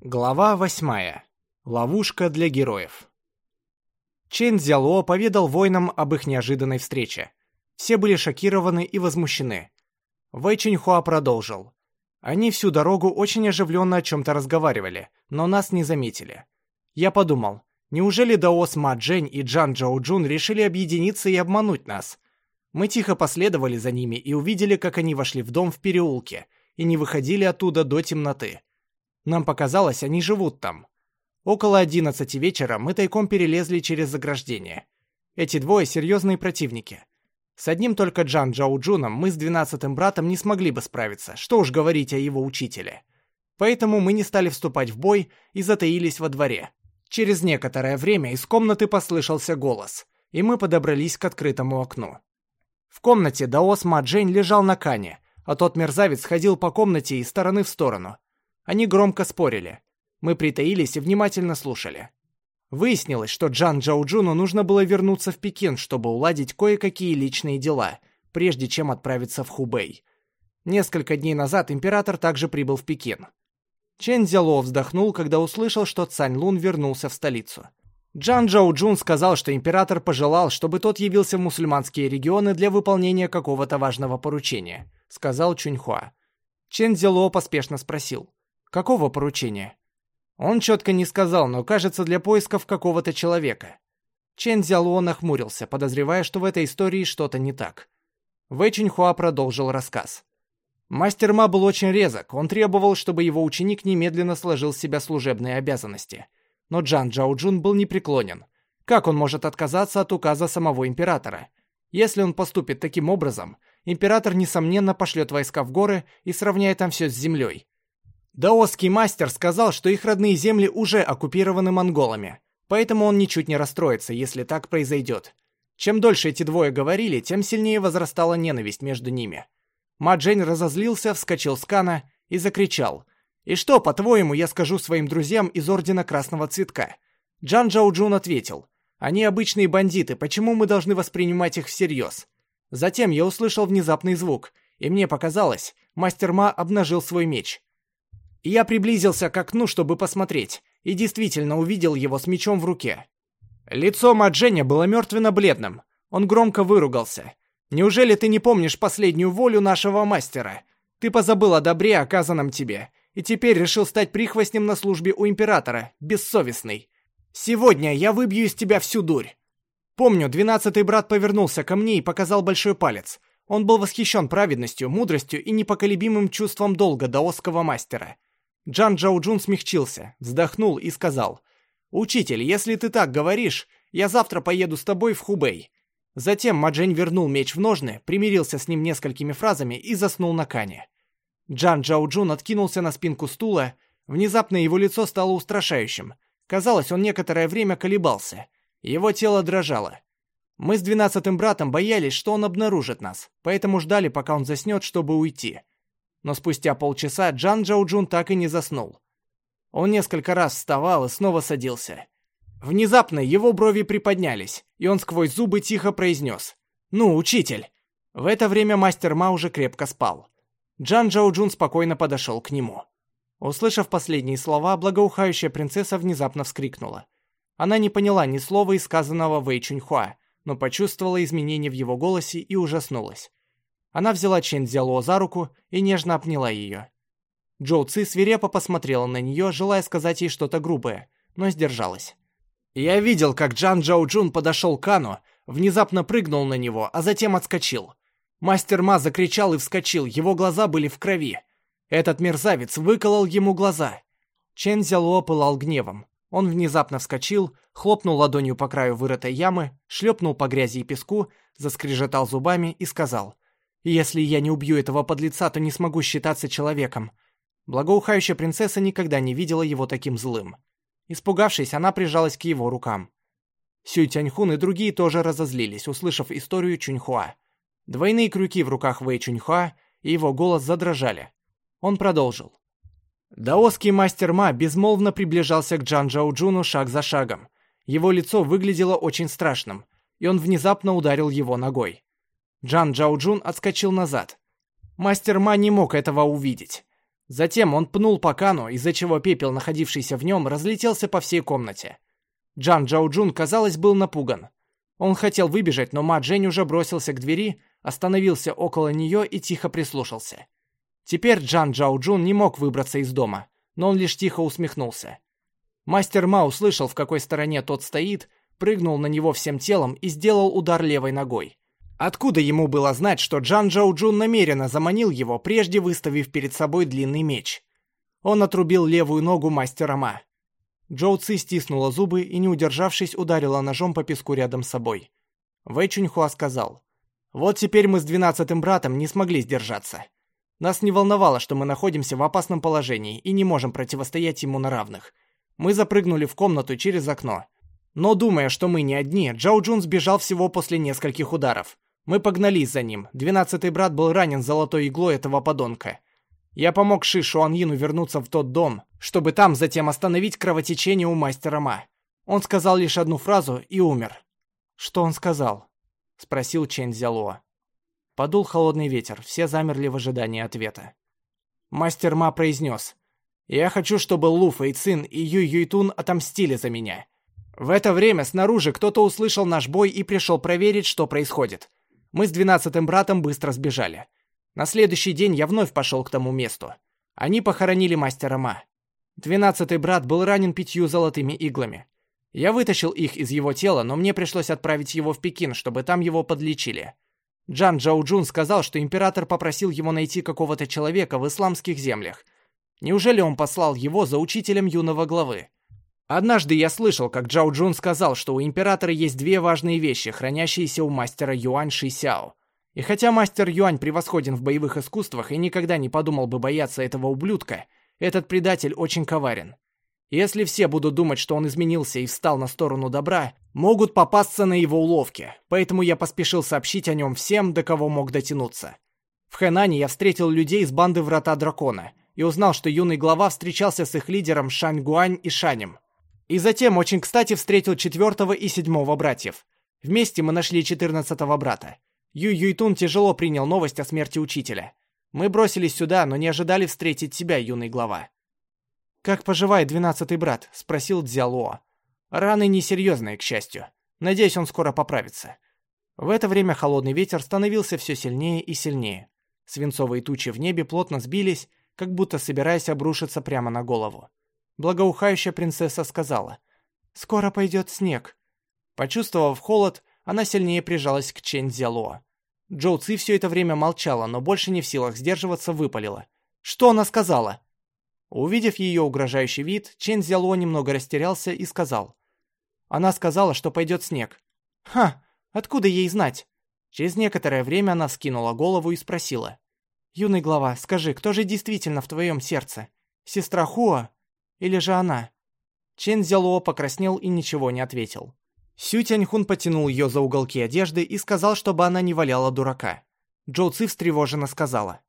Глава восьмая. Ловушка для героев. Чен Цзяло поведал воинам об их неожиданной встрече. Все были шокированы и возмущены. Вэй Чиньхуа продолжил. Они всю дорогу очень оживленно о чем-то разговаривали, но нас не заметили. Я подумал, неужели Даос Ма Джень и Джан Джоу Джун решили объединиться и обмануть нас? Мы тихо последовали за ними и увидели, как они вошли в дом в переулке и не выходили оттуда до темноты. Нам показалось, они живут там. Около одиннадцати вечера мы тайком перелезли через заграждение. Эти двое серьезные противники. С одним только Джан Джаоджуном мы с двенадцатым братом не смогли бы справиться, что уж говорить о его учителе. Поэтому мы не стали вступать в бой и затаились во дворе. Через некоторое время из комнаты послышался голос, и мы подобрались к открытому окну. В комнате Даос Ма Джень лежал на кане, а тот мерзавец ходил по комнате из стороны в сторону, они громко спорили. Мы притаились и внимательно слушали. Выяснилось, что Джан Джоуджуну нужно было вернуться в Пекин, чтобы уладить кое-какие личные дела, прежде чем отправиться в Хубэй. Несколько дней назад император также прибыл в Пекин. Чен Цзяло вздохнул, когда услышал, что Цань Лун вернулся в столицу. Джан Джоу Джун сказал, что император пожелал, чтобы тот явился в мусульманские регионы для выполнения какого-то важного поручения, сказал Чуньхуа. Чен Цзяло поспешно спросил. Какого поручения? Он четко не сказал, но кажется для поисков какого-то человека. Чен Цзялуо нахмурился, подозревая, что в этой истории что-то не так. Вэй Чинхуа продолжил рассказ. Мастер Ма был очень резок, он требовал, чтобы его ученик немедленно сложил с себя служебные обязанности. Но Джан Джаоджун был непреклонен. Как он может отказаться от указа самого императора? Если он поступит таким образом, император, несомненно, пошлет войска в горы и сравняет там все с землей. Даосский мастер сказал, что их родные земли уже оккупированы монголами, поэтому он ничуть не расстроится, если так произойдет. Чем дольше эти двое говорили, тем сильнее возрастала ненависть между ними. Маджень разозлился, вскочил с кана и закричал. «И что, по-твоему, я скажу своим друзьям из Ордена Красного Цветка?» Джан Джаоджун ответил. «Они обычные бандиты, почему мы должны воспринимать их всерьез?» Затем я услышал внезапный звук, и мне показалось, мастер Ма обнажил свой меч. Я приблизился к окну, чтобы посмотреть, и действительно увидел его с мечом в руке. Лицо Мадженя было мертвенно-бледным. Он громко выругался. «Неужели ты не помнишь последнюю волю нашего мастера? Ты позабыл о добре, оказанном тебе, и теперь решил стать прихвостнем на службе у императора, бессовестный. Сегодня я выбью из тебя всю дурь». Помню, двенадцатый брат повернулся ко мне и показал большой палец. Он был восхищен праведностью, мудростью и непоколебимым чувством долга даосского мастера. Джан Джаоджун смягчился, вздохнул и сказал, «Учитель, если ты так говоришь, я завтра поеду с тобой в Хубэй». Затем Маджень вернул меч в ножны, примирился с ним несколькими фразами и заснул на кане. Джан Джаоджун откинулся на спинку стула, внезапно его лицо стало устрашающим. Казалось, он некоторое время колебался. Его тело дрожало. Мы с двенадцатым братом боялись, что он обнаружит нас, поэтому ждали, пока он заснет, чтобы уйти но спустя полчаса Джан Джаоджун так и не заснул. Он несколько раз вставал и снова садился. Внезапно его брови приподнялись, и он сквозь зубы тихо произнес «Ну, учитель!». В это время мастер Ма уже крепко спал. Джан Джоуджун спокойно подошел к нему. Услышав последние слова, благоухающая принцесса внезапно вскрикнула. Она не поняла ни слова сказанного Вэй Чуньхуа, но почувствовала изменения в его голосе и ужаснулась. Она взяла Чен Цзяло за руку и нежно обняла ее. Джоу Ци свирепо посмотрела на нее, желая сказать ей что-то грубое, но сдержалась. Я видел, как Джан Джоу Джун подошел к Ану, внезапно прыгнул на него, а затем отскочил. Мастер Ма закричал и вскочил, его глаза были в крови. Этот мерзавец выколол ему глаза. Чен Зяло пылал гневом. Он внезапно вскочил, хлопнул ладонью по краю вырытой ямы, шлепнул по грязи и песку, заскрежетал зубами и сказал если я не убью этого подлеца, то не смогу считаться человеком. Благоухающая принцесса никогда не видела его таким злым. Испугавшись, она прижалась к его рукам. Сюй Тяньхун и другие тоже разозлились, услышав историю Чуньхуа. Двойные крюки в руках Вэй Чуньхуа и его голос задрожали. Он продолжил. Даосский мастер Ма безмолвно приближался к Джан Джао Джуну шаг за шагом. Его лицо выглядело очень страшным, и он внезапно ударил его ногой. Джан Джаоджун отскочил назад. Мастер Ма не мог этого увидеть. Затем он пнул Пакану, из-за чего пепел, находившийся в нем, разлетелся по всей комнате. Джан Джаоджун, казалось, был напуган. Он хотел выбежать, но Ма Джень уже бросился к двери, остановился около нее и тихо прислушался. Теперь Джан Джаоджун не мог выбраться из дома, но он лишь тихо усмехнулся. Мастер Ма услышал, в какой стороне тот стоит, прыгнул на него всем телом и сделал удар левой ногой. Откуда ему было знать, что Джан Джаоджун намеренно заманил его, прежде выставив перед собой длинный меч? Он отрубил левую ногу мастера Ма. Джоу Ци стиснула зубы и, не удержавшись, ударила ножом по песку рядом с собой. Вэй Чуньхуа сказал, «Вот теперь мы с двенадцатым братом не смогли сдержаться. Нас не волновало, что мы находимся в опасном положении и не можем противостоять ему на равных. Мы запрыгнули в комнату через окно. Но думая, что мы не одни, Джао Джун сбежал всего после нескольких ударов. Мы погнались за ним. Двенадцатый брат был ранен золотой иглой этого подонка. Я помог Ши Шуаньину вернуться в тот дом, чтобы там затем остановить кровотечение у мастера Ма. Он сказал лишь одну фразу и умер. «Что он сказал?» — спросил Чэнь Зялуа. Подул холодный ветер, все замерли в ожидании ответа. Мастер Ма произнес. «Я хочу, чтобы Лу Фэйцин и Юй Юйтун отомстили за меня». В это время снаружи кто-то услышал наш бой и пришел проверить, что происходит. Мы с двенадцатым братом быстро сбежали. На следующий день я вновь пошел к тому месту. Они похоронили мастера Ма. Двенадцатый брат был ранен пятью золотыми иглами. Я вытащил их из его тела, но мне пришлось отправить его в Пекин, чтобы там его подлечили. Джан Джаоджун сказал, что император попросил его найти какого-то человека в исламских землях. Неужели он послал его за учителем юного главы? Однажды я слышал, как Джао Джун сказал, что у императора есть две важные вещи, хранящиеся у мастера Юань Шисяо. И хотя мастер Юань превосходен в боевых искусствах и никогда не подумал бы бояться этого ублюдка, этот предатель очень коварен. Если все будут думать, что он изменился и встал на сторону добра, могут попасться на его уловки, поэтому я поспешил сообщить о нем всем, до кого мог дотянуться. В Хэнане я встретил людей из банды Врата Дракона и узнал, что юный глава встречался с их лидером Шань Гуань и Шанем. И затем очень кстати встретил четвертого и седьмого братьев. Вместе мы нашли четырнадцатого брата. Ю Юйтун тяжело принял новость о смерти учителя. Мы бросились сюда, но не ожидали встретить тебя, юный глава. «Как поживает двенадцатый брат?» — спросил Дзялуо. «Раны несерьезные, к счастью. Надеюсь, он скоро поправится». В это время холодный ветер становился все сильнее и сильнее. Свинцовые тучи в небе плотно сбились, как будто собираясь обрушиться прямо на голову. Благоухающая принцесса сказала, «Скоро пойдет снег». Почувствовав холод, она сильнее прижалась к Чэнь Дзялуо. Джоу Ци все это время молчала, но больше не в силах сдерживаться, выпалила. «Что она сказала?» Увидев ее угрожающий вид, Чэнь Зяло немного растерялся и сказал. «Она сказала, что пойдет снег». «Ха! Откуда ей знать?» Через некоторое время она скинула голову и спросила. «Юный глава, скажи, кто же действительно в твоем сердце? Сестра Хуа? Или же она?» Чен Зяло покраснел и ничего не ответил. Сю Тяньхун потянул ее за уголки одежды и сказал, чтобы она не валяла дурака. Джоу Ци встревоженно сказала.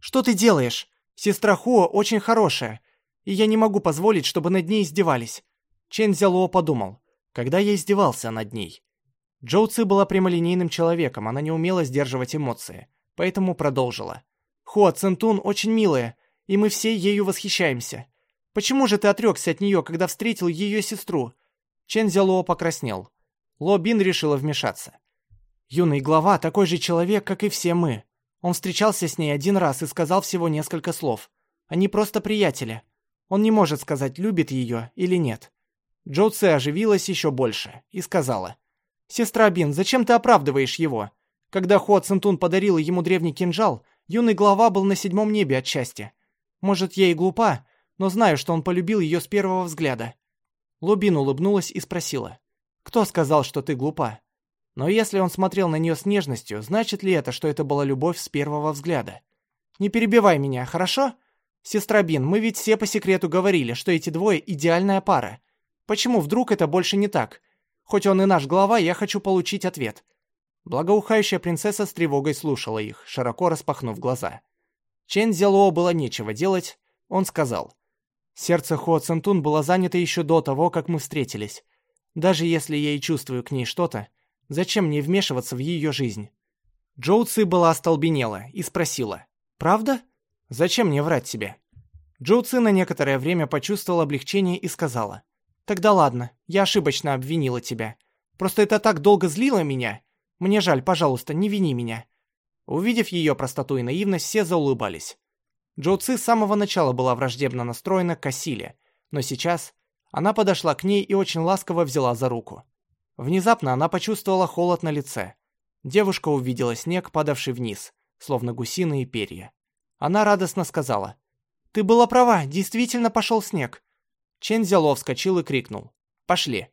«Что ты делаешь? Сестра Хуо очень хорошая, и я не могу позволить, чтобы над ней издевались». Чен Зяло подумал. Когда я издевался над ней? Джоу Ци была прямолинейным человеком, она не умела сдерживать эмоции, поэтому продолжила. «Хуа Центун очень милая, и мы все ею восхищаемся. Почему же ты отрекся от нее, когда встретил ее сестру?» Чен Зяло покраснел. Ло Бин решила вмешаться. Юный глава такой же человек, как и все мы. Он встречался с ней один раз и сказал всего несколько слов. Они просто приятели. Он не может сказать, любит ее или нет. Джоу Цэ оживилась еще больше и сказала. «Сестра Бин, зачем ты оправдываешь его? Когда Хуа Цинтун подарила ему древний кинжал, юный глава был на седьмом небе от счастья. Может, я и глупа, но знаю, что он полюбил ее с первого взгляда». Лобин улыбнулась и спросила. Кто сказал, что ты глупа? Но если он смотрел на нее с нежностью, значит ли это, что это была любовь с первого взгляда? Не перебивай меня, хорошо? Сестра Бин, мы ведь все по секрету говорили, что эти двое идеальная пара. Почему вдруг это больше не так? Хоть он и наш глава, я хочу получить ответ. Благоухающая принцесса с тревогой слушала их, широко распахнув глаза. Чен Зелоо было нечего делать, он сказал. Сердце Хо Центун было занято еще до того, как мы встретились. Даже если я и чувствую к ней что-то, зачем мне вмешиваться в ее жизнь? Джоу Ци была остолбенела и спросила. «Правда? Зачем мне врать себе?» Джоу Ци на некоторое время почувствовала облегчение и сказала. «Тогда ладно, я ошибочно обвинила тебя. Просто это так долго злило меня. Мне жаль, пожалуйста, не вини меня». Увидев ее простоту и наивность, все заулыбались. Джоу Ци с самого начала была враждебно настроена к Кассиле, но сейчас она подошла к ней и очень ласково взяла за руку. Внезапно она почувствовала холод на лице. Девушка увидела снег, падавший вниз, словно гусиные перья. Она радостно сказала. «Ты была права, действительно пошел снег». Чен Зяло вскочил и крикнул. «Пошли».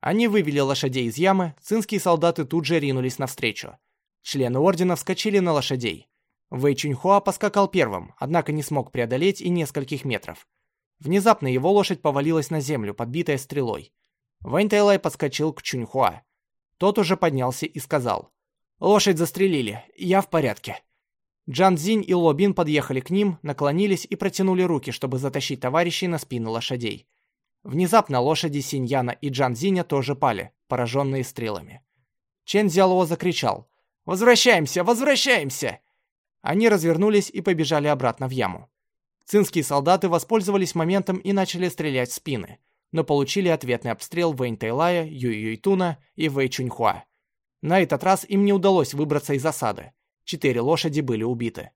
Они вывели лошадей из ямы, цинские солдаты тут же ринулись навстречу. Члены ордена вскочили на лошадей. Вэй Чуньхуа поскакал первым, однако не смог преодолеть и нескольких метров. Внезапно его лошадь повалилась на землю, подбитая стрелой. Вэнь Тайлай подскочил к Чуньхуа. Тот уже поднялся и сказал. «Лошадь застрелили, я в порядке». Джан Цзинь и Ло Бин подъехали к ним, наклонились и протянули руки, чтобы затащить товарищей на спину лошадей. Внезапно лошади Синьяна и Джан Цзиня тоже пали, пораженные стрелами. Чен Зяло закричал. «Возвращаемся! Возвращаемся!» Они развернулись и побежали обратно в яму. Цинские солдаты воспользовались моментом и начали стрелять в спины, но получили ответный обстрел Вэнь Тайлая, Юй Юйтуна и Вэй Чуньхуа. На этот раз им не удалось выбраться из осады. Четыре лошади были убиты.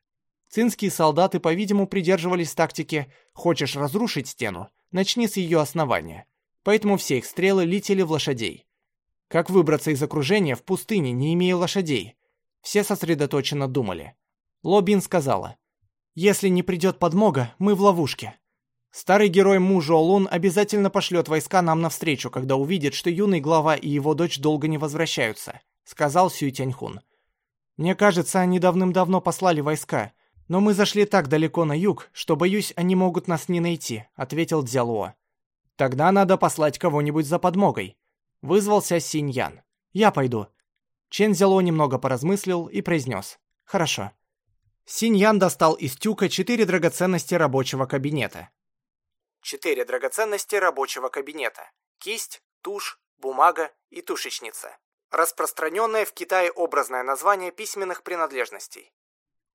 Цинские солдаты, по-видимому, придерживались тактики «хочешь разрушить стену? Начни с ее основания». Поэтому все их стрелы летели в лошадей. Как выбраться из окружения в пустыне, не имея лошадей? Все сосредоточенно думали. Лобин сказала, «Если не придет подмога, мы в ловушке. Старый герой Му Жолун обязательно пошлет войска нам навстречу, когда увидит, что юный глава и его дочь долго не возвращаются», сказал Сюй Тяньхун. «Мне кажется, они давным-давно послали войска, но мы зашли так далеко на юг, что, боюсь, они могут нас не найти», ответил Дзялуо. «Тогда надо послать кого-нибудь за подмогой», вызвался Синьян. «Я пойду». Чен Зяло немного поразмыслил и произнес. «Хорошо». Синьян достал из тюка четыре драгоценности рабочего кабинета. Четыре драгоценности рабочего кабинета. Кисть, тушь, бумага и тушечница. Распространенное в Китае образное название письменных принадлежностей.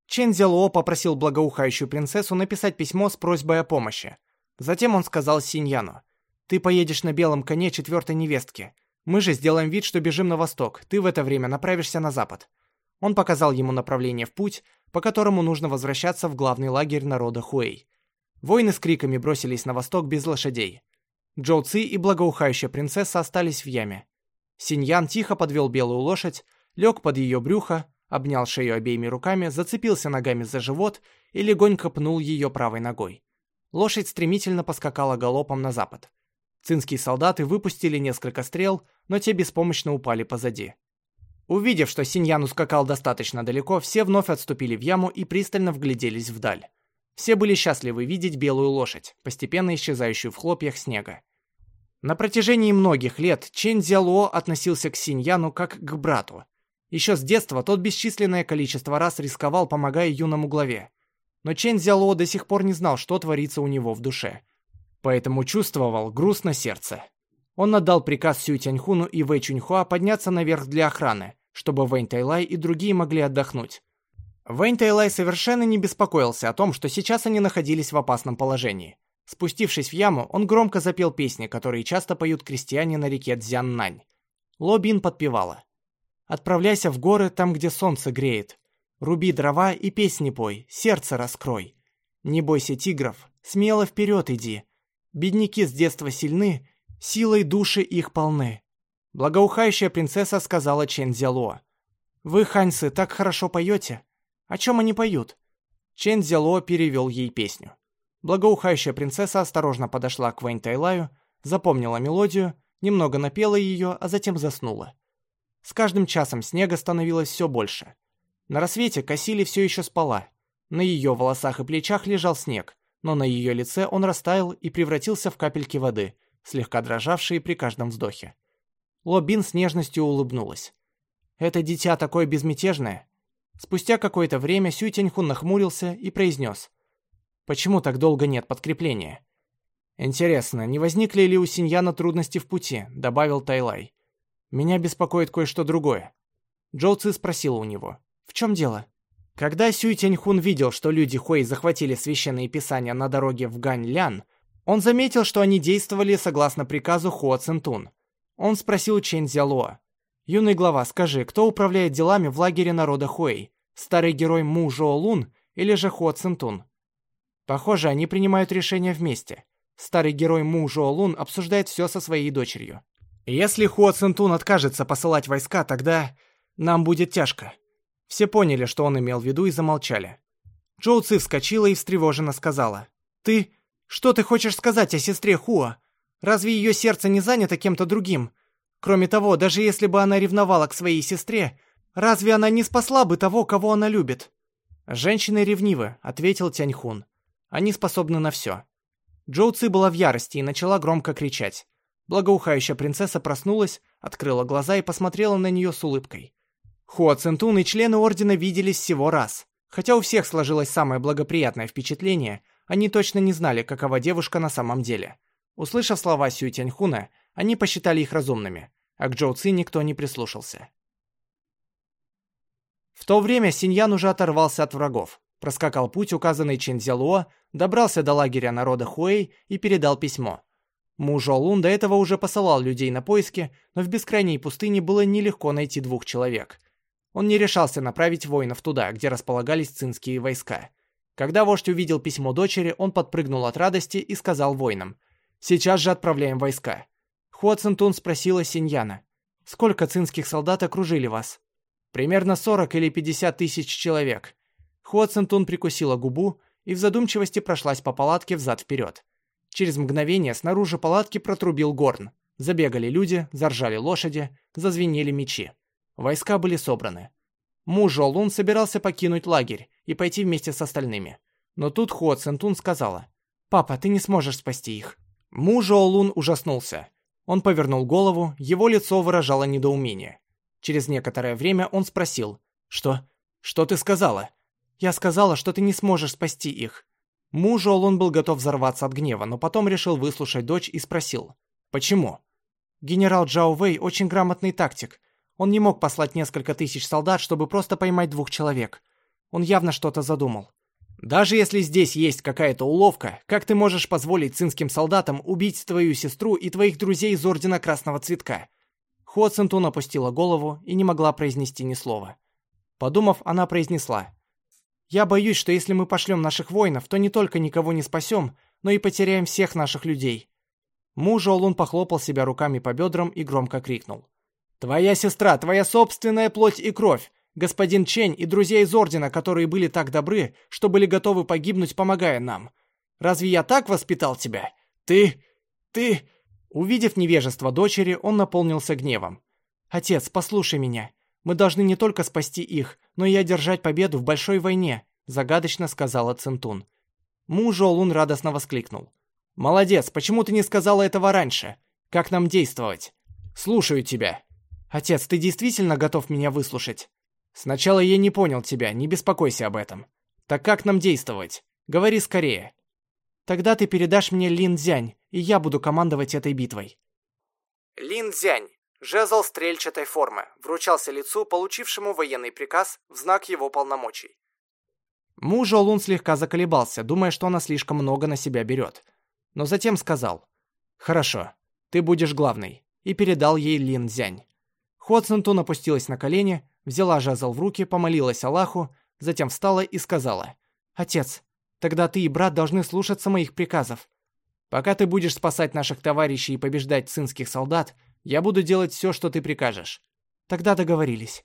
Чен Зяло попросил благоухающую принцессу написать письмо с просьбой о помощи. Затем он сказал Синьяну, «Ты поедешь на белом коне четвертой невестки. Мы же сделаем вид, что бежим на восток. Ты в это время направишься на запад». Он показал ему направление в путь, по которому нужно возвращаться в главный лагерь народа Хуэй. Воины с криками бросились на восток без лошадей. Джоу Ци и благоухающая принцесса остались в яме. Синьян тихо подвел белую лошадь, лег под ее брюхо, обнял шею обеими руками, зацепился ногами за живот и легонько пнул ее правой ногой. Лошадь стремительно поскакала галопом на запад. Цинские солдаты выпустили несколько стрел, но те беспомощно упали позади. Увидев, что Синьян ускакал достаточно далеко, все вновь отступили в яму и пристально вгляделись вдаль. Все были счастливы видеть белую лошадь, постепенно исчезающую в хлопьях снега. На протяжении многих лет Чен Зялуо относился к Синьяну как к брату. Еще с детства тот бесчисленное количество раз рисковал, помогая юному главе. Но Чен Зялуо до сих пор не знал, что творится у него в душе. Поэтому чувствовал груз на сердце. Он отдал приказ Сю Тяньхуну и Вэй Чуньхуа подняться наверх для охраны, чтобы Вэнь Тайлай и другие могли отдохнуть. Вэнь Тайлай совершенно не беспокоился о том, что сейчас они находились в опасном положении. Спустившись в яму, он громко запел песни, которые часто поют крестьяне на реке Цзяннань. Ло Бин подпевала. «Отправляйся в горы, там, где солнце греет. Руби дрова и песни пой, сердце раскрой. Не бойся тигров, смело вперед иди. Бедняки с детства сильны, Силой души их полны. Благоухающая принцесса сказала Чен Зяло. «Вы, ханьсы, так хорошо поете. О чем они поют?» Чен Зяло перевел ей песню. Благоухающая принцесса осторожно подошла к Вэнь Тайлаю, запомнила мелодию, немного напела ее, а затем заснула. С каждым часом снега становилось все больше. На рассвете Кассили все еще спала. На ее волосах и плечах лежал снег, но на ее лице он растаял и превратился в капельки воды, слегка дрожавшие при каждом вздохе. Лобин с нежностью улыбнулась. «Это дитя такое безмятежное». Спустя какое-то время Сюй Тяньхун нахмурился и произнес. «Почему так долго нет подкрепления?» «Интересно, не возникли ли у Синьяна трудности в пути?» — добавил Тайлай. «Меня беспокоит кое-что другое». Джоу Ци спросила у него. «В чем дело?» Когда Сюй Тяньхун видел, что люди Хуэй захватили священные писания на дороге в Гань-Лян, он заметил, что они действовали согласно приказу Хуа Цинтун. Он спросил Чэнь Зялуа. «Юный глава, скажи, кто управляет делами в лагере народа Хуэй? Старый герой Му Жоу Лун или же Хуа Цинтун?» Похоже, они принимают решения вместе. Старый герой Му Жоу Лун обсуждает все со своей дочерью. Если Хуа Цинтун откажется посылать войска, тогда нам будет тяжко. Все поняли, что он имел в виду и замолчали. Джоу Ци вскочила и встревоженно сказала. «Ты... Что ты хочешь сказать о сестре Хуа? Разве ее сердце не занято кем-то другим? Кроме того, даже если бы она ревновала к своей сестре, разве она не спасла бы того, кого она любит? Женщины ревнивы, ответил Тяньхун. Они способны на все. Джоу Ци была в ярости и начала громко кричать. Благоухающая принцесса проснулась, открыла глаза и посмотрела на нее с улыбкой. Хуа Центун и члены Ордена виделись всего раз. Хотя у всех сложилось самое благоприятное впечатление, они точно не знали, какова девушка на самом деле. Услышав слова Сюй Тяньхуна, они посчитали их разумными, а к Джоу Ци никто не прислушался. В то время Синьян уже оторвался от врагов, проскакал путь, указанный Чин Цзялуо, добрался до лагеря народа Хуэй и передал письмо. Му Лун до этого уже посылал людей на поиски, но в бескрайней пустыне было нелегко найти двух человек. Он не решался направить воинов туда, где располагались цинские войска. Когда вождь увидел письмо дочери, он подпрыгнул от радости и сказал воинам, «Сейчас же отправляем войска». Хуа спросила Синьяна, «Сколько цинских солдат окружили вас?» «Примерно 40 или 50 тысяч человек». Хуа прикусила губу и в задумчивости прошлась по палатке взад-вперед. Через мгновение снаружи палатки протрубил горн. Забегали люди, заржали лошади, зазвенели мечи. Войска были собраны. Му Жолун собирался покинуть лагерь и пойти вместе с остальными. Но тут Хуа Цинтун сказала, «Папа, ты не сможешь спасти их». Му Жоолун ужаснулся. Он повернул голову, его лицо выражало недоумение. Через некоторое время он спросил, «Что? Что ты сказала?» «Я сказала, что ты не сможешь спасти их». Му Жоолун был готов взорваться от гнева, но потом решил выслушать дочь и спросил, «Почему?» Генерал Джао Вэй очень грамотный тактик. Он не мог послать несколько тысяч солдат, чтобы просто поймать двух человек. Он явно что-то задумал. Даже если здесь есть какая-то уловка, как ты можешь позволить цинским солдатам убить твою сестру и твоих друзей из Ордена Красного Цветка?» Хуа Цинтун опустила голову и не могла произнести ни слова. Подумав, она произнесла. «Я боюсь, что если мы пошлем наших воинов, то не только никого не спасем, но и потеряем всех наших людей». Муж Олун похлопал себя руками по бедрам и громко крикнул. «Твоя сестра, твоя собственная плоть и кровь! господин Чень и друзья из Ордена, которые были так добры, что были готовы погибнуть, помогая нам. Разве я так воспитал тебя? Ты... ты...» Увидев невежество дочери, он наполнился гневом. «Отец, послушай меня. Мы должны не только спасти их, но и одержать победу в большой войне», загадочно сказала Центун. Му Жолун радостно воскликнул. «Молодец, почему ты не сказала этого раньше? Как нам действовать?» «Слушаю тебя». «Отец, ты действительно готов меня выслушать?» Сначала я не понял тебя, не беспокойся об этом. Так как нам действовать? Говори скорее. Тогда ты передашь мне Лин Цзянь, и я буду командовать этой битвой. Лин Цзянь. Жезл стрельчатой формы. Вручался лицу, получившему военный приказ в знак его полномочий. Муж Олун слегка заколебался, думая, что она слишком много на себя берет. Но затем сказал. «Хорошо, ты будешь главной», и передал ей Лин Цзянь. Ходсентун опустилась на колени, взяла жезл в руки, помолилась Аллаху, затем встала и сказала, «Отец, тогда ты и брат должны слушаться моих приказов. Пока ты будешь спасать наших товарищей и побеждать цинских солдат, я буду делать все, что ты прикажешь». Тогда договорились.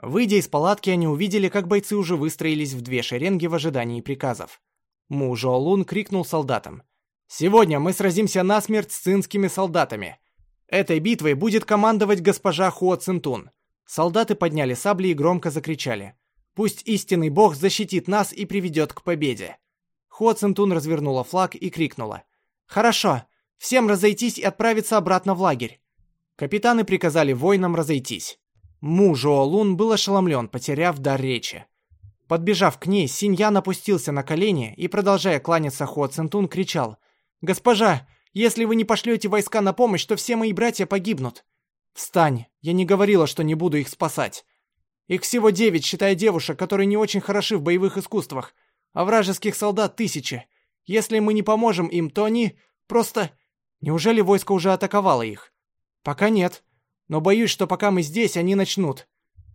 Выйдя из палатки, они увидели, как бойцы уже выстроились в две шеренги в ожидании приказов. Му Жоолун крикнул солдатам. «Сегодня мы сразимся насмерть с цинскими солдатами. Этой битвой будет командовать госпожа Хуо Цинтун. Солдаты подняли сабли и громко закричали. Пусть истинный бог защитит нас и приведет к победе. Хуо Цинтун развернула флаг и крикнула. Хорошо, всем разойтись и отправиться обратно в лагерь. Капитаны приказали воинам разойтись. Му Жуолун был ошеломлен, потеряв дар речи. Подбежав к ней, Синьян опустился на колени и, продолжая кланяться Хуо Цинтун, кричал. «Госпожа, если вы не пошлете войска на помощь, то все мои братья погибнут. Встань, я не говорила, что не буду их спасать. Их всего девять, считая девушек, которые не очень хороши в боевых искусствах, а вражеских солдат тысячи. Если мы не поможем им, то они просто... Неужели войско уже атаковало их? Пока нет. Но боюсь, что пока мы здесь, они начнут.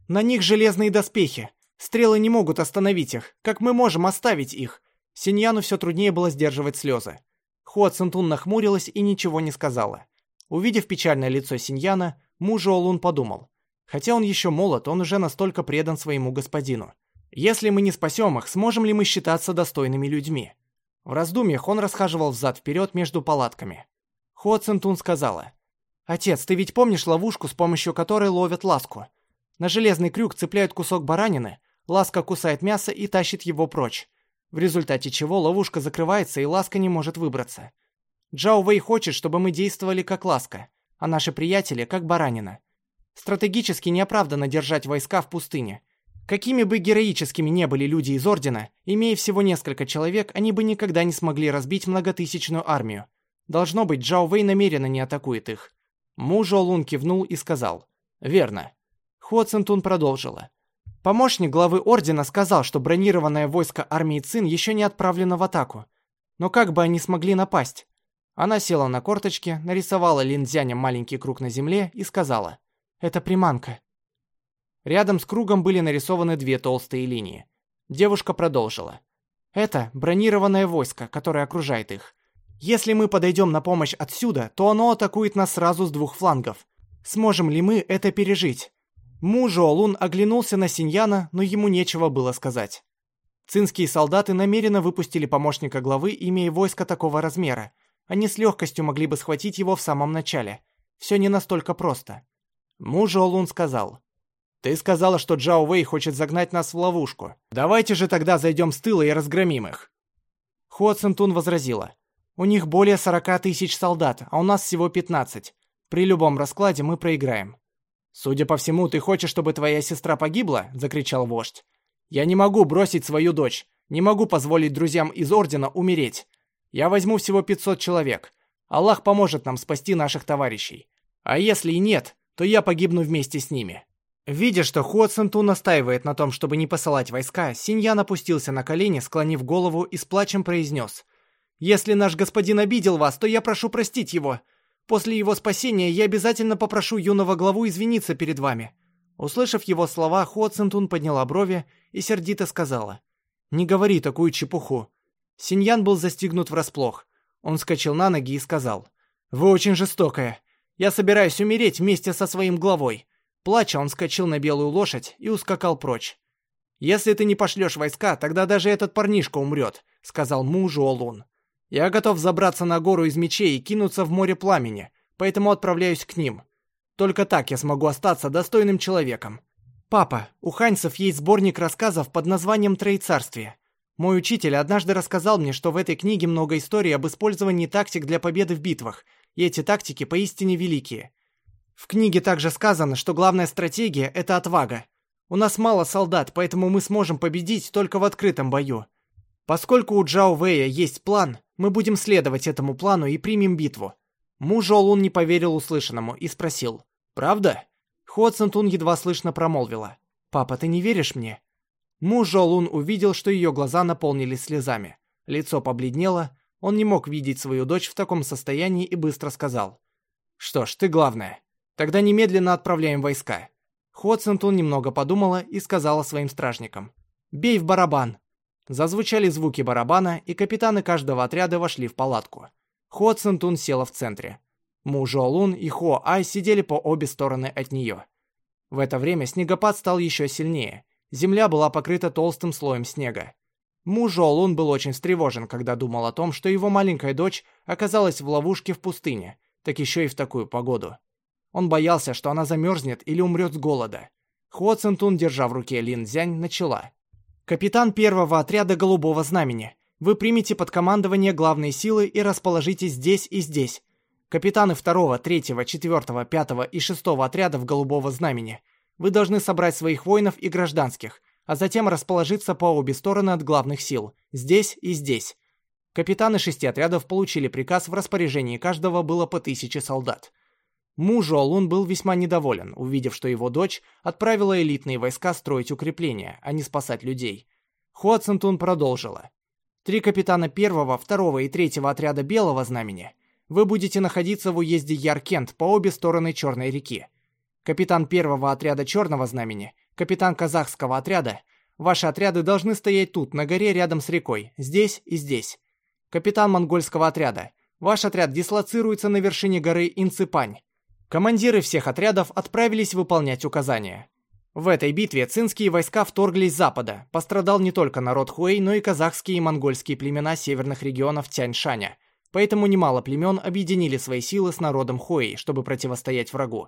На них железные доспехи. Стрелы не могут остановить их. Как мы можем оставить их? Синьяну все труднее было сдерживать слезы. Хуа Цинтун нахмурилась и ничего не сказала. Увидев печальное лицо Синьяна, муж Олун подумал. Хотя он еще молод, он уже настолько предан своему господину. Если мы не спасем их, сможем ли мы считаться достойными людьми? В раздумьях он расхаживал взад-вперед между палатками. Хуа Цинтун сказала. «Отец, ты ведь помнишь ловушку, с помощью которой ловят ласку? На железный крюк цепляют кусок баранины, ласка кусает мясо и тащит его прочь. В результате чего ловушка закрывается и ласка не может выбраться. Джао Вэй хочет, чтобы мы действовали как ласка, а наши приятели как баранина. Стратегически неоправданно держать войска в пустыне. Какими бы героическими не были люди из Ордена, имея всего несколько человек, они бы никогда не смогли разбить многотысячную армию. Должно быть, Джао Вэй намеренно не атакует их. Му Лун кивнул и сказал. «Верно». Хо Цинтун продолжила. Помощник главы Ордена сказал, что бронированное войско армии Цин еще не отправлено в атаку. Но как бы они смогли напасть? Она села на корточки, нарисовала Линдзянем маленький круг на земле и сказала. «Это приманка». Рядом с кругом были нарисованы две толстые линии. Девушка продолжила. «Это бронированное войско, которое окружает их. Если мы подойдем на помощь отсюда, то оно атакует нас сразу с двух флангов. Сможем ли мы это пережить?» Му Жоолун оглянулся на Синьяна, но ему нечего было сказать. Цинские солдаты намеренно выпустили помощника главы, имея войско такого размера, они с легкостью могли бы схватить его в самом начале. Все не настолько просто. Муж Олун сказал. «Ты сказала, что Джао Вэй хочет загнать нас в ловушку. Давайте же тогда зайдем с тыла и разгромим их». Хуа Цинтун возразила. «У них более сорока тысяч солдат, а у нас всего пятнадцать. При любом раскладе мы проиграем». «Судя по всему, ты хочешь, чтобы твоя сестра погибла?» – закричал вождь. «Я не могу бросить свою дочь. Не могу позволить друзьям из Ордена умереть. Я возьму всего 500 человек. Аллах поможет нам спасти наших товарищей. А если и нет, то я погибну вместе с ними». Видя, что Хуатсенту настаивает на том, чтобы не посылать войска, Синьян опустился на колени, склонив голову и с плачем произнес. «Если наш господин обидел вас, то я прошу простить его. После его спасения я обязательно попрошу юного главу извиниться перед вами». Услышав его слова, Хуатсентун подняла брови и сердито сказала. «Не говори такую чепуху. Синьян был застигнут врасплох. Он вскочил на ноги и сказал. «Вы очень жестокая. Я собираюсь умереть вместе со своим главой». Плача, он вскочил на белую лошадь и ускакал прочь. «Если ты не пошлешь войска, тогда даже этот парнишка умрет», — сказал мужу Олун. «Я готов забраться на гору из мечей и кинуться в море пламени, поэтому отправляюсь к ним. Только так я смогу остаться достойным человеком». «Папа, у ханьцев есть сборник рассказов под названием «Троецарствие». Мой учитель однажды рассказал мне, что в этой книге много историй об использовании тактик для победы в битвах, и эти тактики поистине великие. В книге также сказано, что главная стратегия – это отвага. У нас мало солдат, поэтому мы сможем победить только в открытом бою. Поскольку у Джао Вэя есть план, мы будем следовать этому плану и примем битву. Му Жолун не поверил услышанному и спросил. «Правда?» Хо Центун едва слышно промолвила. «Папа, ты не веришь мне?» Му Жолун увидел, что ее глаза наполнились слезами. Лицо побледнело, он не мог видеть свою дочь в таком состоянии и быстро сказал. «Что ж, ты главная. Тогда немедленно отправляем войска». Хо Цинтун немного подумала и сказала своим стражникам. «Бей в барабан!» Зазвучали звуки барабана, и капитаны каждого отряда вошли в палатку. Хо Цинтун села в центре. Му Жолун и Хо Ай сидели по обе стороны от нее. В это время снегопад стал еще сильнее, Земля была покрыта толстым слоем снега. Муж Олун был очень встревожен, когда думал о том, что его маленькая дочь оказалась в ловушке в пустыне, так еще и в такую погоду. Он боялся, что она замерзнет или умрет с голода. Хуо Цинтун, держа в руке Лин Цзянь, начала. «Капитан первого отряда Голубого Знамени, вы примете под командование главные силы и расположитесь здесь и здесь. Капитаны второго, третьего, четвертого, пятого и шестого отрядов Голубого Знамени – вы должны собрать своих воинов и гражданских, а затем расположиться по обе стороны от главных сил, здесь и здесь. Капитаны шести отрядов получили приказ, в распоряжении каждого было по тысяче солдат. Му Жолун был весьма недоволен, увидев, что его дочь отправила элитные войска строить укрепления, а не спасать людей. Хуа Цинтун продолжила. «Три капитана первого, второго и третьего отряда Белого Знамени. Вы будете находиться в уезде Яркент по обе стороны Черной реки. Капитан первого отряда Черного Знамени, капитан казахского отряда. Ваши отряды должны стоять тут, на горе рядом с рекой, здесь и здесь. Капитан монгольского отряда. Ваш отряд дислоцируется на вершине горы Инципань. Командиры всех отрядов отправились выполнять указания. В этой битве цинские войска вторглись с запада. Пострадал не только народ Хуэй, но и казахские и монгольские племена северных регионов Тяньшаня. Поэтому немало племен объединили свои силы с народом Хуэй, чтобы противостоять врагу.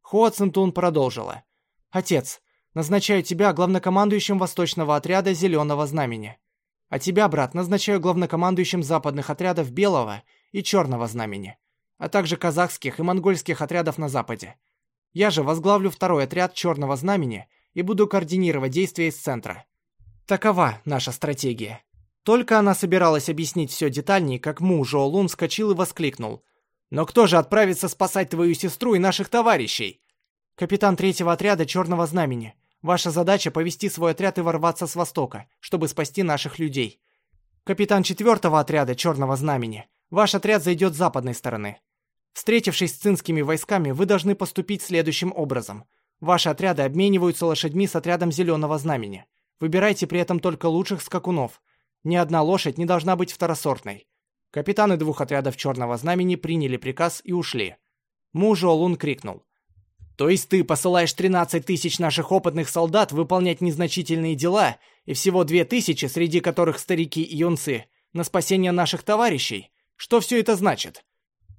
Хуа Цинтун продолжила. «Отец, назначаю тебя главнокомандующим восточного отряда Зеленого Знамени. А тебя, брат, назначаю главнокомандующим западных отрядов Белого и Черного Знамени а также казахских и монгольских отрядов на западе. Я же возглавлю второй отряд Черного Знамени и буду координировать действия из центра. Такова наша стратегия. Только она собиралась объяснить все детальнее, как Му Жоолун вскочил и воскликнул. «Но кто же отправится спасать твою сестру и наших товарищей?» «Капитан третьего отряда Черного Знамени. Ваша задача — повести свой отряд и ворваться с востока, чтобы спасти наших людей. Капитан четвертого отряда Черного Знамени. Ваш отряд зайдет с западной стороны. Встретившись с цинскими войсками, вы должны поступить следующим образом. Ваши отряды обмениваются лошадьми с отрядом Зеленого Знамени. Выбирайте при этом только лучших скакунов. Ни одна лошадь не должна быть второсортной. Капитаны двух отрядов Черного Знамени приняли приказ и ушли. Мужу Олун крикнул. «То есть ты посылаешь 13 тысяч наших опытных солдат выполнять незначительные дела, и всего две тысячи, среди которых старики и юнцы, на спасение наших товарищей? Что все это значит?»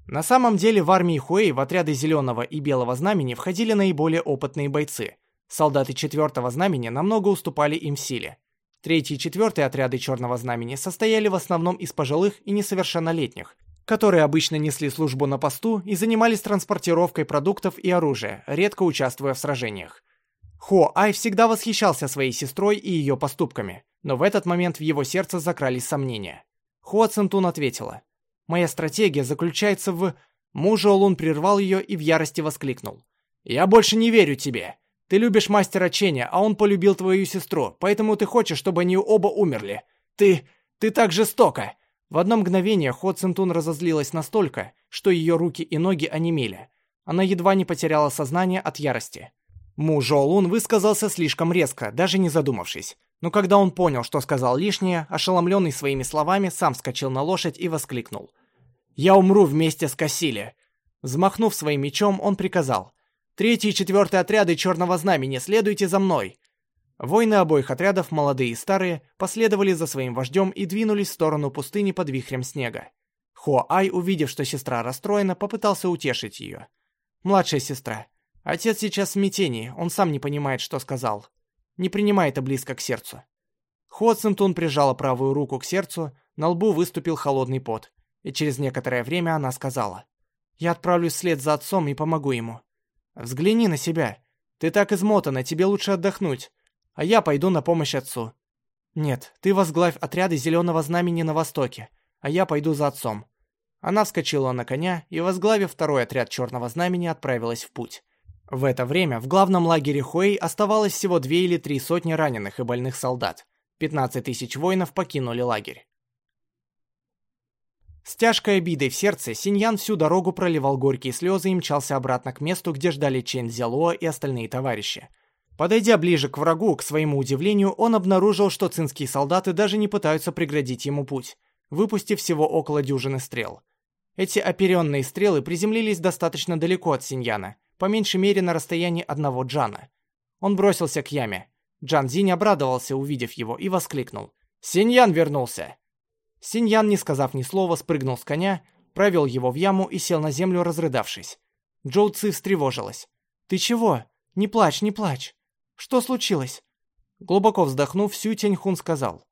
На самом деле в армии Хуэй в отряды Зеленого и Белого Знамени входили наиболее опытные бойцы. Солдаты Четвертого Знамени намного уступали им в силе. Третий и четвертый отряды Черного Знамени состояли в основном из пожилых и несовершеннолетних, которые обычно несли службу на посту и занимались транспортировкой продуктов и оружия, редко участвуя в сражениях. Хо Ай всегда восхищался своей сестрой и ее поступками, но в этот момент в его сердце закрались сомнения. Хуа Центун ответила – Моя стратегия заключается в...» Муж Олун прервал ее и в ярости воскликнул. «Я больше не верю тебе. Ты любишь мастера Ченя, а он полюбил твою сестру, поэтому ты хочешь, чтобы они оба умерли. Ты... ты так жестоко!» В одно мгновение Хо Цинтун разозлилась настолько, что ее руки и ноги онемели. Она едва не потеряла сознание от ярости. Му Жоолун высказался слишком резко, даже не задумавшись. Но когда он понял, что сказал лишнее, ошеломленный своими словами, сам вскочил на лошадь и воскликнул. «Я умру вместе с Кассили!» Взмахнув своим мечом, он приказал. «Третий и четвертый отряды Черного Знамени, следуйте за мной!» Воины обоих отрядов, молодые и старые, последовали за своим вождем и двинулись в сторону пустыни под вихрем снега. Хо Ай, увидев, что сестра расстроена, попытался утешить ее. «Младшая сестра, отец сейчас в смятении, он сам не понимает, что сказал. Не принимай это близко к сердцу. Ходсентун прижала правую руку к сердцу, на лбу выступил холодный пот, и через некоторое время она сказала. «Я отправлюсь вслед за отцом и помогу ему. Взгляни на себя. Ты так измотана, тебе лучше отдохнуть. А я пойду на помощь отцу. Нет, ты возглавь отряды Зеленого Знамени на востоке, а я пойду за отцом». Она вскочила на коня и, возглавив второй отряд Черного Знамени, отправилась в путь. В это время в главном лагере Хуэй оставалось всего две или три сотни раненых и больных солдат. 15 тысяч воинов покинули лагерь. С тяжкой обидой в сердце Синьян всю дорогу проливал горькие слезы и мчался обратно к месту, где ждали Чен Зяло и остальные товарищи. Подойдя ближе к врагу, к своему удивлению, он обнаружил, что цинские солдаты даже не пытаются преградить ему путь, выпустив всего около дюжины стрел. Эти оперенные стрелы приземлились достаточно далеко от Синьяна, по меньшей мере на расстоянии одного Джана. Он бросился к яме. Джан Зинь обрадовался, увидев его, и воскликнул. «Синьян вернулся!» Синьян, не сказав ни слова, спрыгнул с коня, провел его в яму и сел на землю, разрыдавшись. Джоу Ци встревожилась. «Ты чего? Не плачь, не плачь. Что случилось?» Глубоко вздохнув, Сю Тяньхун сказал.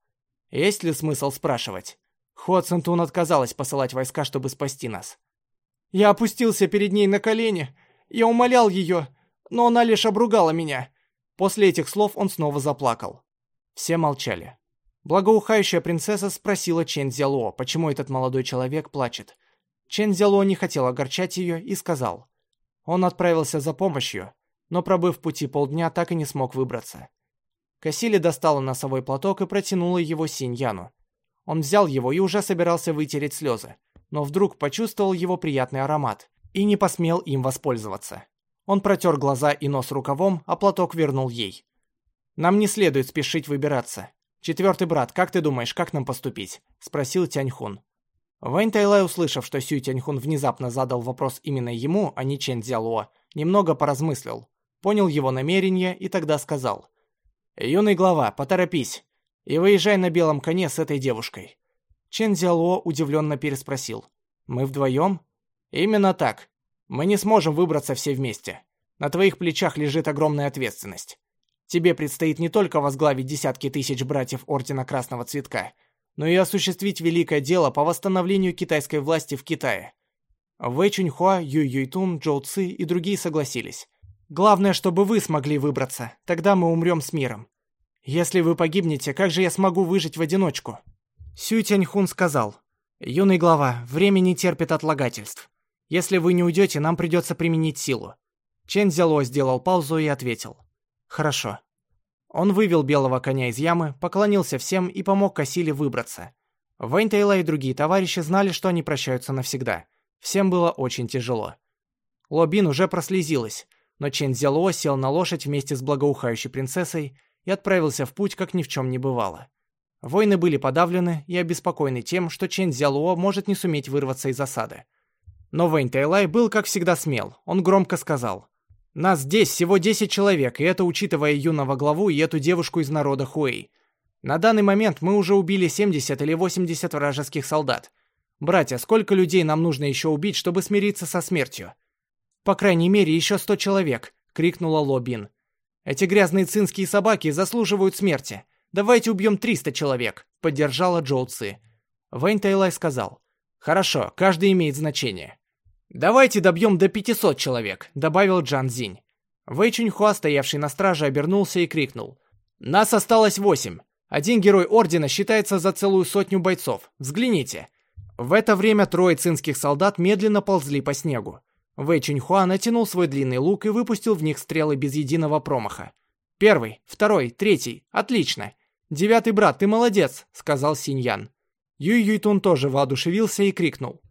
«Есть ли смысл спрашивать?» Хуа Центун отказалась посылать войска, чтобы спасти нас. «Я опустился перед ней на колени я умолял ее, но она лишь обругала меня. После этих слов он снова заплакал. Все молчали. Благоухающая принцесса спросила Чен Зяло, почему этот молодой человек плачет. Чен Зяло не хотел огорчать ее и сказал. Он отправился за помощью, но, пробыв пути полдня, так и не смог выбраться. Кассили достала носовой платок и протянула его Синьяну. Он взял его и уже собирался вытереть слезы, но вдруг почувствовал его приятный аромат и не посмел им воспользоваться. Он протер глаза и нос рукавом, а платок вернул ей. «Нам не следует спешить выбираться. Четвертый брат, как ты думаешь, как нам поступить?» – спросил Тяньхун. Вэнь Тайлай, услышав, что Сюй Тяньхун внезапно задал вопрос именно ему, а не Чен Цзялуо, немного поразмыслил, понял его намерение и тогда сказал. «Юный глава, поторопись, и выезжай на белом коне с этой девушкой». Чен Цзялуо удивленно переспросил. «Мы вдвоем?» «Именно так. Мы не сможем выбраться все вместе. На твоих плечах лежит огромная ответственность. Тебе предстоит не только возглавить десятки тысяч братьев Ордена Красного Цветка, но и осуществить великое дело по восстановлению китайской власти в Китае. Вэй Чуньхуа, Юй Юйтун, Джоу Ци и другие согласились. Главное, чтобы вы смогли выбраться, тогда мы умрем с миром. Если вы погибнете, как же я смогу выжить в одиночку? Сюй Тяньхун сказал, «Юный глава, время не терпит отлагательств. Если вы не уйдете, нам придется применить силу». Чен Зяло сделал паузу и ответил, «Хорошо. Он вывел белого коня из ямы, поклонился всем и помог Кассиле выбраться. Вэнь Тейла и другие товарищи знали, что они прощаются навсегда. Всем было очень тяжело. Лобин уже прослезилась, но Чен Зяло сел на лошадь вместе с благоухающей принцессой и отправился в путь, как ни в чем не бывало. Воины были подавлены и обеспокоены тем, что Чен Зялуо может не суметь вырваться из засады. Но Вэнь Тайлай был, как всегда, смел. Он громко сказал. Нас здесь всего 10 человек, и это учитывая юного главу и эту девушку из народа Хуэй. На данный момент мы уже убили 70 или 80 вражеских солдат. Братья, сколько людей нам нужно еще убить, чтобы смириться со смертью? По крайней мере, еще 100 человек, крикнула Лобин. Эти грязные цинские собаки заслуживают смерти. Давайте убьем 300 человек, поддержала Джоу Ци. Вэнь Тайлай сказал. Хорошо, каждый имеет значение. «Давайте добьем до 500 человек», — добавил Джан Зинь. Вэй Чуньхуа, стоявший на страже, обернулся и крикнул. «Нас осталось восемь. Один герой Ордена считается за целую сотню бойцов. Взгляните». В это время трое цинских солдат медленно ползли по снегу. Вэй Чуньхуа натянул свой длинный лук и выпустил в них стрелы без единого промаха. «Первый, второй, третий. Отлично. Девятый брат, ты молодец», — сказал Синьян. Юй Юйтун тоже воодушевился и крикнул.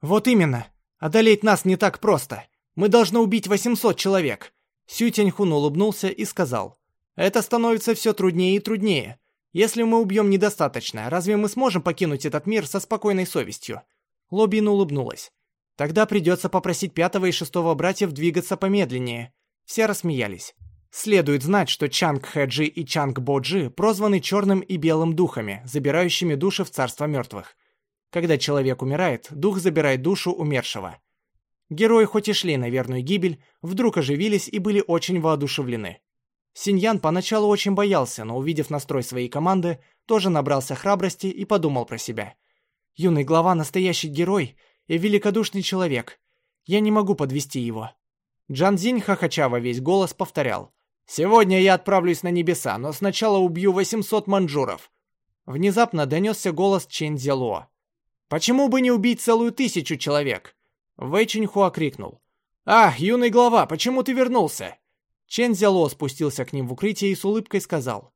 «Вот именно. Одолеть нас не так просто. Мы должны убить 800 человек. Сю Тяньхун улыбнулся и сказал. Это становится все труднее и труднее. Если мы убьем недостаточно, разве мы сможем покинуть этот мир со спокойной совестью? Лобин улыбнулась. Тогда придется попросить пятого и шестого братьев двигаться помедленнее. Все рассмеялись. Следует знать, что Чанг Хэджи и Чанг Боджи прозваны черным и белым духами, забирающими души в царство мертвых. Когда человек умирает, дух забирает душу умершего. Герои хоть и шли на верную гибель, вдруг оживились и были очень воодушевлены. Синьян поначалу очень боялся, но увидев настрой своей команды, тоже набрался храбрости и подумал про себя. «Юный глава – настоящий герой и великодушный человек. Я не могу подвести его». Джанзинь, хохоча во весь голос, повторял. «Сегодня я отправлюсь на небеса, но сначала убью 800 манжуров». Внезапно донесся голос Чен Зялуо. Почему бы не убить целую тысячу человек? Вэй Чиньхуа крикнул. «Ах, юный глава, почему ты вернулся?» Чен Зяло спустился к ним в укрытие и с улыбкой сказал.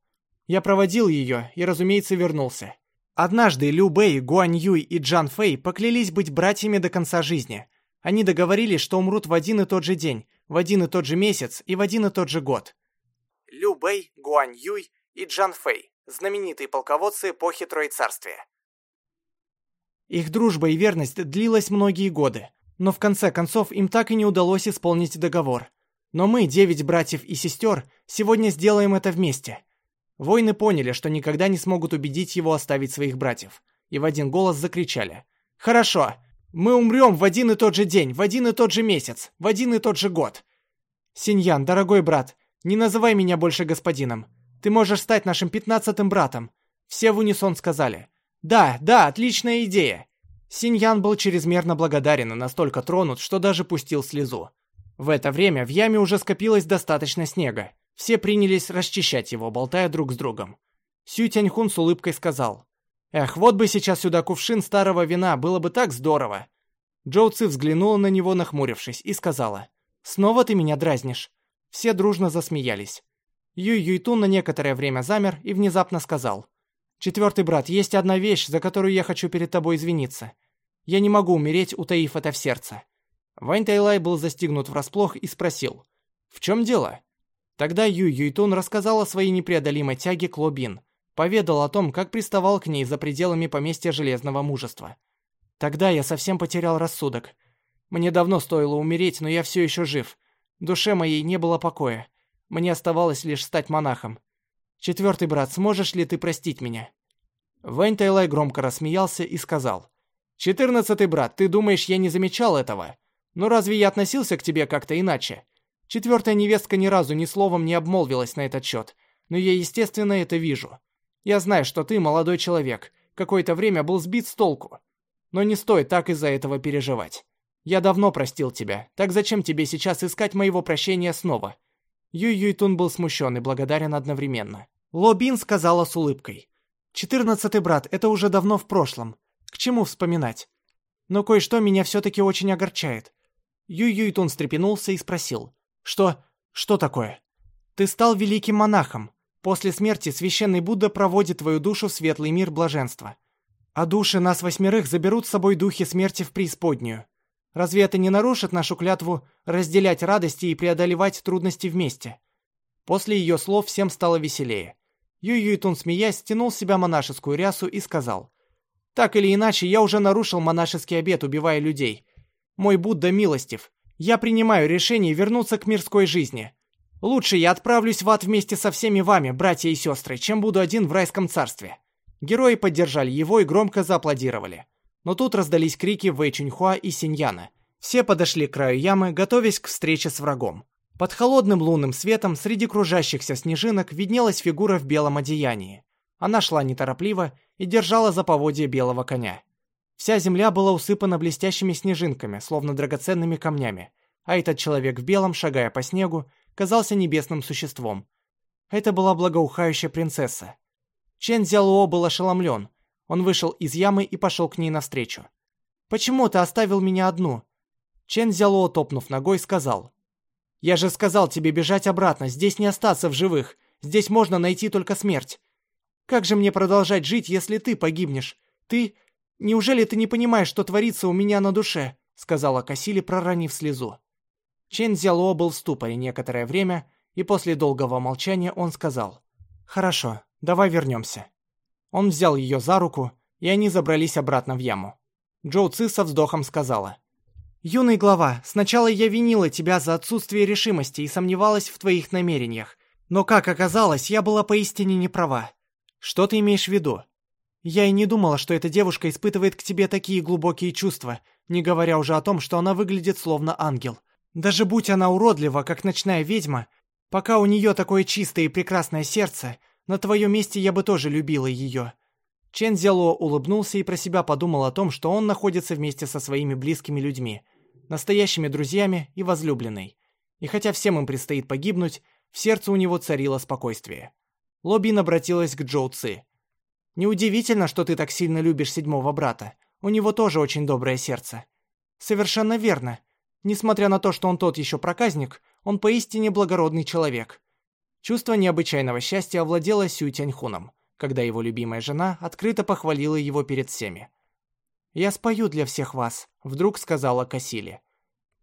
«Я проводил ее и, разумеется, вернулся. Однажды Лю Бэй, Гуань Юй и Джан Фэй поклялись быть братьями до конца жизни. Они договорились, что умрут в один и тот же день, в один и тот же месяц и в один и тот же год. Лю Бэй, Гуань Юй и Джан Фэй – знаменитые полководцы эпохи Троецарствия. Их дружба и верность длилась многие годы, но в конце концов им так и не удалось исполнить договор. Но мы, девять братьев и сестер, сегодня сделаем это вместе. Воины поняли, что никогда не смогут убедить его оставить своих братьев, и в один голос закричали. «Хорошо, мы умрем в один и тот же день, в один и тот же месяц, в один и тот же год. Синьян, дорогой брат, не называй меня больше господином. Ты можешь стать нашим пятнадцатым братом. Все в унисон сказали. «Да, да, отличная идея!» Синьян был чрезмерно благодарен и настолько тронут, что даже пустил слезу. В это время в яме уже скопилось достаточно снега. Все принялись расчищать его, болтая друг с другом. Сю Тяньхун с улыбкой сказал. «Эх, вот бы сейчас сюда кувшин старого вина, было бы так здорово!» Джоу Ци взглянула на него, нахмурившись, и сказала. «Снова ты меня дразнишь?» Все дружно засмеялись. Юй Юйтун на некоторое время замер и внезапно сказал. «Четвертый брат, есть одна вещь, за которую я хочу перед тобой извиниться. Я не могу умереть, утаив это в сердце». Вань Тайлай был застигнут врасплох и спросил. «В чем дело?» Тогда Юй Юйтун рассказал о своей непреодолимой тяге к Лобин, поведал о том, как приставал к ней за пределами поместья Железного Мужества. Тогда я совсем потерял рассудок. Мне давно стоило умереть, но я все еще жив. Душе моей не было покоя. Мне оставалось лишь стать монахом. Четвертый брат, сможешь ли ты простить меня?» Вэнь Тайлай громко рассмеялся и сказал. «Четырнадцатый брат, ты думаешь, я не замечал этого? Но разве я относился к тебе как-то иначе? Четвертая невестка ни разу ни словом не обмолвилась на этот счет, но я, естественно, это вижу. Я знаю, что ты, молодой человек, какое-то время был сбит с толку. Но не стоит так из-за этого переживать. Я давно простил тебя, так зачем тебе сейчас искать моего прощения снова?» Юй Юйтун был смущен и благодарен одновременно. Лобин сказала с улыбкой. «Четырнадцатый брат, это уже давно в прошлом. К чему вспоминать? Но кое-что меня все-таки очень огорчает». Юй Юйтун встрепенулся и спросил. «Что? Что такое?» «Ты стал великим монахом. После смерти священный Будда проводит твою душу в светлый мир блаженства. А души нас восьмерых заберут с собой духи смерти в преисподнюю. Разве это не нарушит нашу клятву разделять радости и преодолевать трудности вместе?» После ее слов всем стало веселее. Юй Юйтун, смеясь, стянул с себя монашескую рясу и сказал, «Так или иначе, я уже нарушил монашеский обет, убивая людей. Мой Будда милостив. Я принимаю решение вернуться к мирской жизни. Лучше я отправлюсь в ад вместе со всеми вами, братья и сестры, чем буду один в райском царстве». Герои поддержали его и громко зааплодировали. Но тут раздались крики Вэй Чуньхуа и Синьяна. Все подошли к краю ямы, готовясь к встрече с врагом. Под холодным лунным светом среди кружащихся снежинок виднелась фигура в белом одеянии. Она шла неторопливо и держала за поводье белого коня. Вся земля была усыпана блестящими снежинками, словно драгоценными камнями, а этот человек в белом, шагая по снегу, казался небесным существом. Это была благоухающая принцесса. Чен Зялуо был ошеломлен, он вышел из ямы и пошел к ней навстречу. «Почему ты оставил меня одну?» Чен Зяло, топнув ногой, сказал. «Я же сказал тебе бежать обратно, здесь не остаться в живых, здесь можно найти только смерть. Как же мне продолжать жить, если ты погибнешь? Ты... Неужели ты не понимаешь, что творится у меня на душе?» сказала Касили, проронив слезу. Чен Зяло был в ступоре некоторое время, и после долгого молчания он сказал. «Хорошо, давай вернемся». Он взял ее за руку, и они забрались обратно в яму. Джоу Ци со вздохом сказала. «Юный глава, сначала я винила тебя за отсутствие решимости и сомневалась в твоих намерениях. Но, как оказалось, я была поистине не права. Что ты имеешь в виду? Я и не думала, что эта девушка испытывает к тебе такие глубокие чувства, не говоря уже о том, что она выглядит словно ангел. Даже будь она уродлива, как ночная ведьма, пока у нее такое чистое и прекрасное сердце, на твоем месте я бы тоже любила ее». Чен Зяло улыбнулся и про себя подумал о том, что он находится вместе со своими близкими людьми, настоящими друзьями и возлюбленной. И хотя всем им предстоит погибнуть, в сердце у него царило спокойствие. Лобин обратилась к Джоу Ци. «Неудивительно, что ты так сильно любишь седьмого брата. У него тоже очень доброе сердце». «Совершенно верно. Несмотря на то, что он тот еще проказник, он поистине благородный человек. Чувство необычайного счастья овладело Сюй Тяньхуном, когда его любимая жена открыто похвалила его перед всеми. «Я спою для всех вас», — вдруг сказала Касили.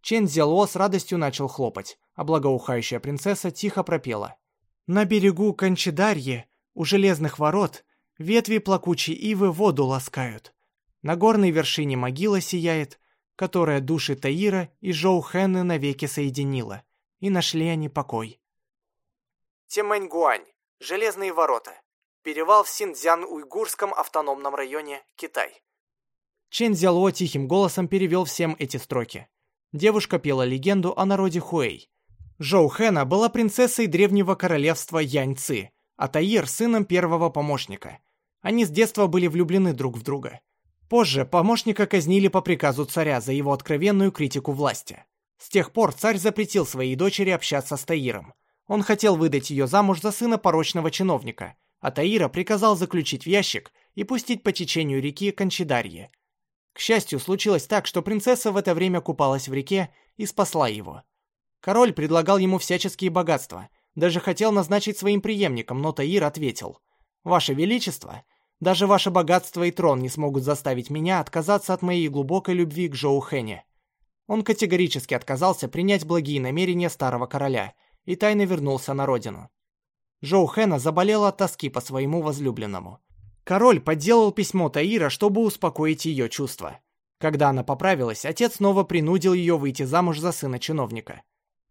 Чен Зяло с радостью начал хлопать, а благоухающая принцесса тихо пропела. «На берегу Кончидарье, у железных ворот, ветви плакучей ивы воду ласкают. На горной вершине могила сияет, которая души Таира и Жоу Хэны навеки соединила, и нашли они покой. Темэньгуань, Железные ворота. Перевал в Синьцзян-Уйгурском автономном районе, Китай. Чен Зяло тихим голосом перевел всем эти строки. Девушка пела легенду о народе Хуэй. Жоу Хэна была принцессой древнего королевства Янь Ци, а Таир – сыном первого помощника. Они с детства были влюблены друг в друга. Позже помощника казнили по приказу царя за его откровенную критику власти. С тех пор царь запретил своей дочери общаться с Таиром. Он хотел выдать ее замуж за сына порочного чиновника, а Таира приказал заключить в ящик и пустить по течению реки Кончидарье. К счастью, случилось так, что принцесса в это время купалась в реке и спасла его. Король предлагал ему всяческие богатства, даже хотел назначить своим преемником, но Таир ответил. «Ваше Величество, даже ваше богатство и трон не смогут заставить меня отказаться от моей глубокой любви к Жоу Хэне». Он категорически отказался принять благие намерения старого короля и тайно вернулся на родину. Жоу Хэна заболела от тоски по своему возлюбленному. Король подделал письмо Таира, чтобы успокоить ее чувства. Когда она поправилась, отец снова принудил ее выйти замуж за сына чиновника.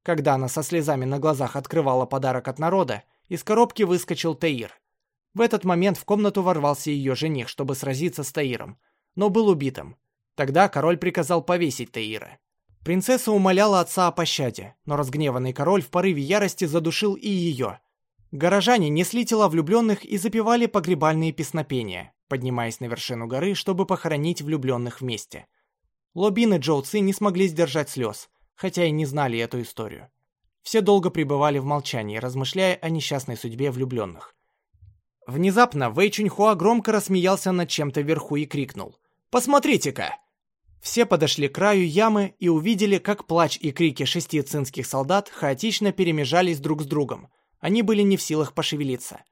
Когда она со слезами на глазах открывала подарок от народа, из коробки выскочил Таир. В этот момент в комнату ворвался ее жених, чтобы сразиться с Таиром, но был убитым. Тогда король приказал повесить Таира. Принцесса умоляла отца о пощаде, но разгневанный король в порыве ярости задушил и ее. Горожане несли тела влюбленных и запевали погребальные песнопения, поднимаясь на вершину горы, чтобы похоронить влюбленных вместе. Лобин и Джоу не смогли сдержать слез, хотя и не знали эту историю. Все долго пребывали в молчании, размышляя о несчастной судьбе влюбленных. Внезапно Вэй Чуньхуа громко рассмеялся над чем-то вверху и крикнул. «Посмотрите-ка!» Все подошли к краю ямы и увидели, как плач и крики шести цинских солдат хаотично перемежались друг с другом. Они были не в силах пошевелиться.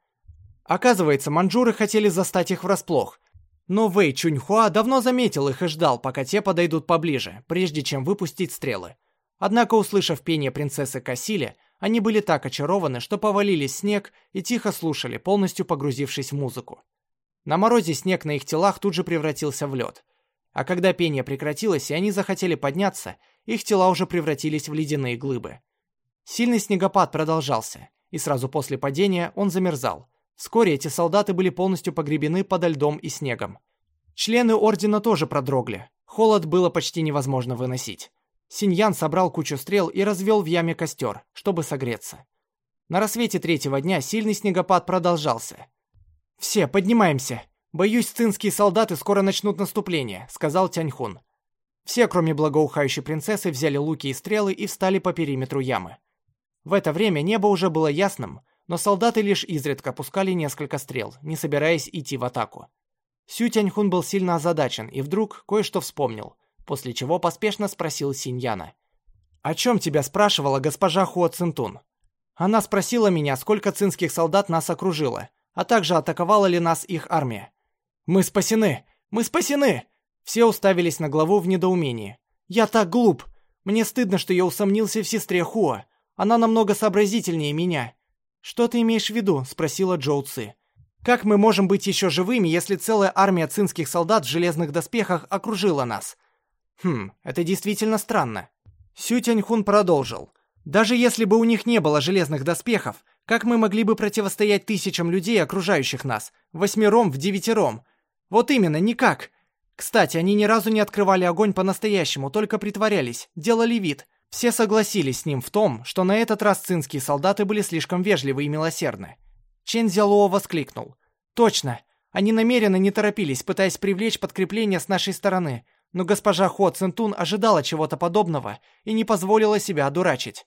Оказывается, манжуры хотели застать их врасплох. Но Вэй Чуньхуа давно заметил их и ждал, пока те подойдут поближе, прежде чем выпустить стрелы. Однако, услышав пение принцессы Касили, они были так очарованы, что повалились в снег и тихо слушали, полностью погрузившись в музыку. На морозе снег на их телах тут же превратился в лед – а когда пение прекратилось и они захотели подняться, их тела уже превратились в ледяные глыбы. Сильный снегопад продолжался, и сразу после падения он замерзал. Вскоре эти солдаты были полностью погребены подо льдом и снегом. Члены ордена тоже продрогли. Холод было почти невозможно выносить. Синьян собрал кучу стрел и развел в яме костер, чтобы согреться. На рассвете третьего дня сильный снегопад продолжался. «Все, поднимаемся!» «Боюсь, цинские солдаты скоро начнут наступление», — сказал Тяньхун. Все, кроме благоухающей принцессы, взяли луки и стрелы и встали по периметру ямы. В это время небо уже было ясным, но солдаты лишь изредка пускали несколько стрел, не собираясь идти в атаку. Сю Тяньхун был сильно озадачен и вдруг кое-что вспомнил, после чего поспешно спросил Синьяна. «О чем тебя спрашивала госпожа Хуо Цинтун?» Она спросила меня, сколько цинских солдат нас окружило, а также атаковала ли нас их армия. «Мы спасены! Мы спасены!» Все уставились на главу в недоумении. «Я так глуп! Мне стыдно, что я усомнился в сестре Хуа. Она намного сообразительнее меня». «Что ты имеешь в виду?» – спросила Джоу Ци. «Как мы можем быть еще живыми, если целая армия цинских солдат в железных доспехах окружила нас?» «Хм, это действительно странно». Сю Тяньхун продолжил. «Даже если бы у них не было железных доспехов, как мы могли бы противостоять тысячам людей, окружающих нас, восьмером в девятером? Вот именно, никак. Кстати, они ни разу не открывали огонь по-настоящему, только притворялись, делали вид. Все согласились с ним в том, что на этот раз цинские солдаты были слишком вежливы и милосердны. Чен Зялуо воскликнул. «Точно! Они намеренно не торопились, пытаясь привлечь подкрепление с нашей стороны, но госпожа Хо Цинтун ожидала чего-то подобного и не позволила себя одурачить».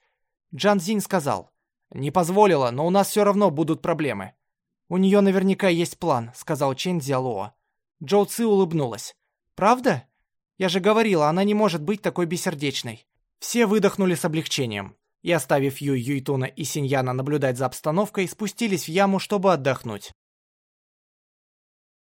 Джан Зинь сказал. «Не позволила, но у нас все равно будут проблемы». «У нее наверняка есть план», — сказал Чен Зялуо. Джоу Ци улыбнулась. «Правда? Я же говорила, она не может быть такой бессердечной». Все выдохнули с облегчением и, оставив Юй Юйтуна и Синьяна наблюдать за обстановкой, спустились в яму, чтобы отдохнуть.